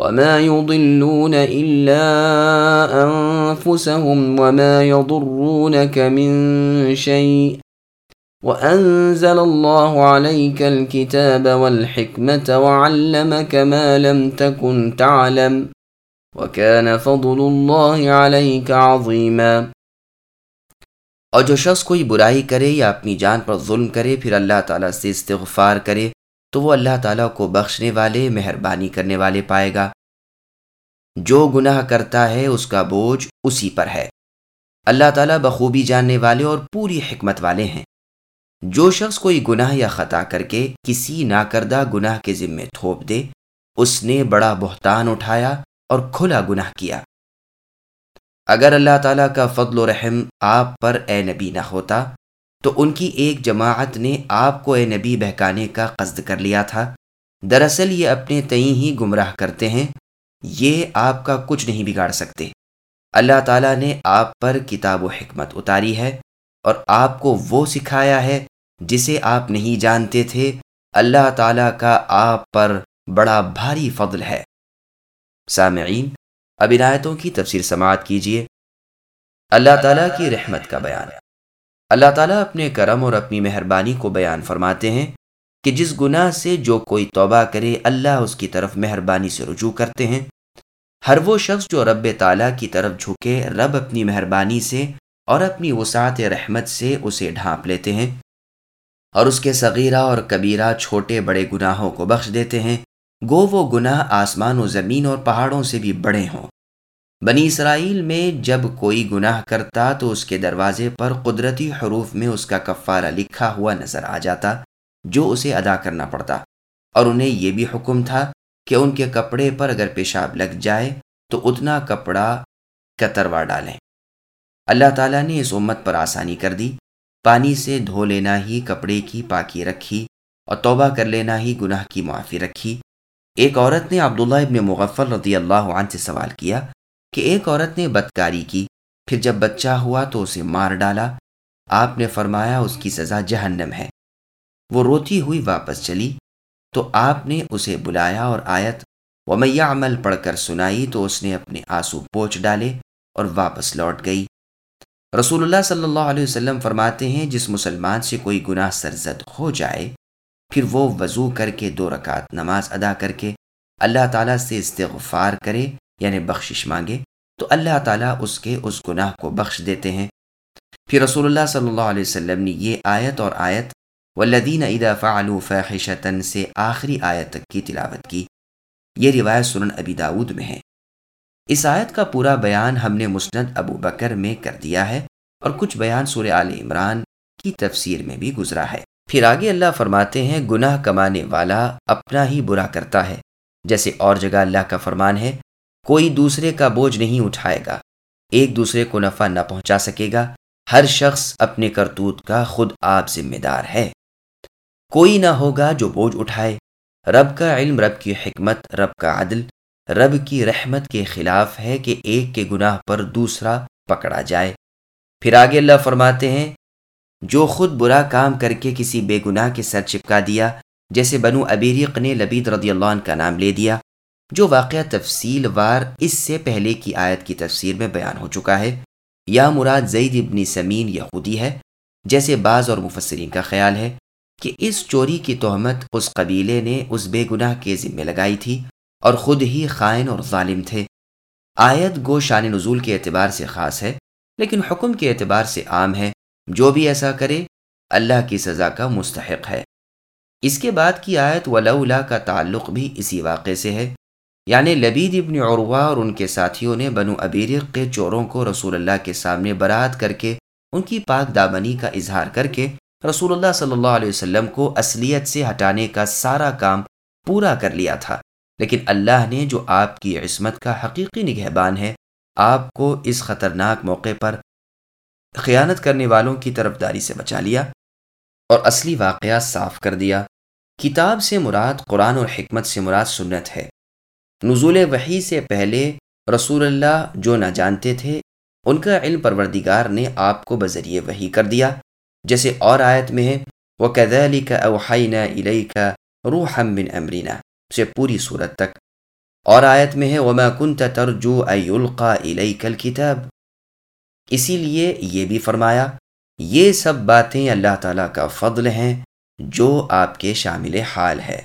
وما يضلون إلا أنفسهم وما يضرونك من شيء وأنزل الله عليك الكتاب والحكمة وعلمك ما لم تكن تعلم وكان فضل الله عليك عظيما اور جو شخص کوئی برائی کرے یا اپنی جان پر ظلم کرے، پھر اللہ تعالیٰ سے استغفار کرے۔ تو وہ اللہ تعالیٰ کو بخشنے والے، مہربانی کرنے والے پائے گا۔ جو گناہ کرتا ہے، اس کا بوجھ اسی پر ہے۔ اللہ تعالیٰ بخوبی جاننے والے اور پوری حکمت والے ہیں۔ جو شخص کوئی گناہ یا خطا کر کے کسی ناکردہ گناہ کے ذمے تھوپ دے، اس نے بڑا بہتان اٹھایا اور کھلا گناہ کیا۔ اگر اللہ تعالیٰ کا فضل و رحم آپ پر اے نبی نہ ہوتا تو ان کی ایک جماعت نے آپ کو اے نبی بہکانے کا قصد کر لیا تھا۔ دراصل یہ اپنے تئیں ہی گمراہ کرتے ہیں۔ یہ آپ کا کچھ نہیں بگاڑ سکتے۔ اللہ تعالیٰ نے آپ پر کتاب و حکمت اتاری ہے اور آپ کو وہ سکھایا ہے جسے آپ نہیں جانتے تھے۔ اللہ تعالیٰ کا آپ پر بڑا بھاری فضل ہے۔ سامعین، اب عنایتوں کی تفسیر سماعت کیجیے اللہ تعالیٰ کی رحمت کا بیان۔ ہے اللہ تعالیٰ اپنے کرم اور اپنی مہربانی کو بیان فرماتے ہیں کہ جس گناہ سے جو کوئی توبہ کرے، اللہ اس کی طرف مہربانی سے رجوع کرتے ہیں۔ ہر وہ شخص جو رب تعالیٰ کی طرف جھکے، رب اپنی مہربانی سے اور اپنی وسعت رحمت سے اسے ڈھانپ لیتے ہیں اور اس کے صغیرہ اور کبیرہ چھوٹے بڑے گناہوں کو بخش دیتے ہیں۔ گو وہ گناہ آسمان و زمین اور پہاڑوں سے بھی بڑے ہوں۔ بنی اسرائیل میں جب کوئی گناہ کرتا تو اس کے دروازے پر قدرتی حروف میں اس کا کفارہ لکھا ہوا نظر آ جاتا، جو اسے ادا کرنا پڑتا۔ اور انہیں یہ بھی حکم تھا کہ ان کے کپڑے پر اگر پیشاب لگ جائے تو اتنا کپڑا کتروا ڈالیں۔ اللہ تعالیٰ نے اس امت پر آسانی کر دی۔ پانی سے دھو لینا ہی، کپڑے کی پاکی رکھی اور توبہ کر لینا ہی، گناہ کی معافی رکھی۔ ایک عورت نے عبداللہ ابن مغفر رضی اللہ عنہ سے سوال کیا کہ ایک عورت نے بدکاری کی، پھر جب بچہ ہوا تو اسے مار ڈالا۔ آپ نے فرمایا اس کی سزا جہنم ہے۔ وہ روتی ہوئی واپس چلی۔ تو آپ نے اسے بلایا اور آیت و میاں عمل پڑھ کر سنائی تو اس نے اپنے آنسو پوچھ ڈالے اور واپس لوٹ گئی۔ رسول اللہ صلی اللہ علیہ وسلم فرماتے ہیں، جس مسلمان سے کوئی گناہ سرزد ہو جائے، پھر وہ وضو کر کے دو رکعت نماز ادا کر کے اللہ تعالیٰ سے استغفار کرے۔ یعنی بخشش مانگے، تو اللہ تعالیٰ اس کے اس گناہ کو بخش دیتے ہیں۔ پھر رسول اللہ صلی اللہ علیہ وسلم نے یہ آیت اور آیت والذین اذا فعلوا فاحشتا سے آخری آیت تک کی تلاوت کی۔ یہ روایت سنن ابی داود میں ہے۔ اس آیت کا پورا بیان ہم نے مسند ابو بکر میں کر دیا ہے اور کچھ بیان سورہ آل عمران کی تفسیر میں بھی گزرا ہے۔ پھر آگے اللہ فرماتے ہیں، گناہ کمانے والا اپنا ہی برا کرتا ہے۔ جیسے اور جگہ اللہ کا فرمان ہے کوئی دوسرے کا بوجھ نہیں اٹھائے گا۔ ایک دوسرے کو نفع نہ پہنچا سکے گا۔ ہر شخص اپنے کرتوت کا خود آپ ذمہ دار ہے۔ کوئی نہ ہوگا جو بوجھ اٹھائے۔ رب کا علم، رب کی حکمت، رب کا عدل، رب کی رحمت کے خلاف ہے کہ ایک کے گناہ پر دوسرا پکڑا جائے۔ پھر آگے اللہ فرماتے ہیں، جو خود برا کام کر کے کسی بے گناہ کے سر چپکا دیا، جیسے بنو ابیریق نے لبید رضی اللہ عنہ کا نام لے دیا جو واقعہ تفصیل وار اس سے پہلے کی آیت کی تفسیر میں بیان ہو چکا ہے۔ یا مراد زید ابن سمین یہودی ہے، جیسے بعض اور مفسرین کا خیال ہے کہ اس چوری کی تہمت اس قبیلے نے اس بے گناہ کے ذمے لگائی تھی اور خود ہی خائن اور ظالم تھے۔ آیت گو شان نزول کے اعتبار سے خاص ہے، لیکن حکم کے اعتبار سے عام ہے۔ جو بھی ایسا کرے، اللہ کی سزا کا مستحق ہے۔ اس کے بعد کی آیت ولولا کا تعلق بھی اسی واقعے سے ہے۔ یعنی لبید ابن عروہ اور ان کے ساتھیوں نے بنو ابیرق کے چوروں کو رسول اللہ کے سامنے برات کر کے، ان کی پاک دامنی کا اظہار کر کے رسول اللہ صلی اللہ علیہ وسلم کو اصلیت سے ہٹانے کا سارا کام پورا کر لیا تھا۔ لیکن اللہ نے جو آپ کی عصمت کا حقیقی نگہبان ہے، آپ کو اس خطرناک موقع پر خیانت کرنے والوں کی طرف داری سے بچا لیا اور اصلی واقعہ صاف کر دیا۔ کتاب سے مراد، قرآن اور حکمت سے مراد سنت ہے۔ نزول وحی سے پہلے رسول اللہ جو نہ جانتے تھے، ان کا علم پروردگار نے آپ کو بذریعہ وحی کر دیا۔ جیسے اور آیت میں ہے وہ کدلی کا اوحین علیہ کا روح بن امرینا سے پوری صورت تک۔ اور آیت میں ہے، وما کنت ترجو القا علیہ کل کتاب اسی لیے یہ بھی فرمایا، یہ سب باتیں اللہ تعالیٰ کا فضل ہیں جو آپ کے شامل حال ہے۔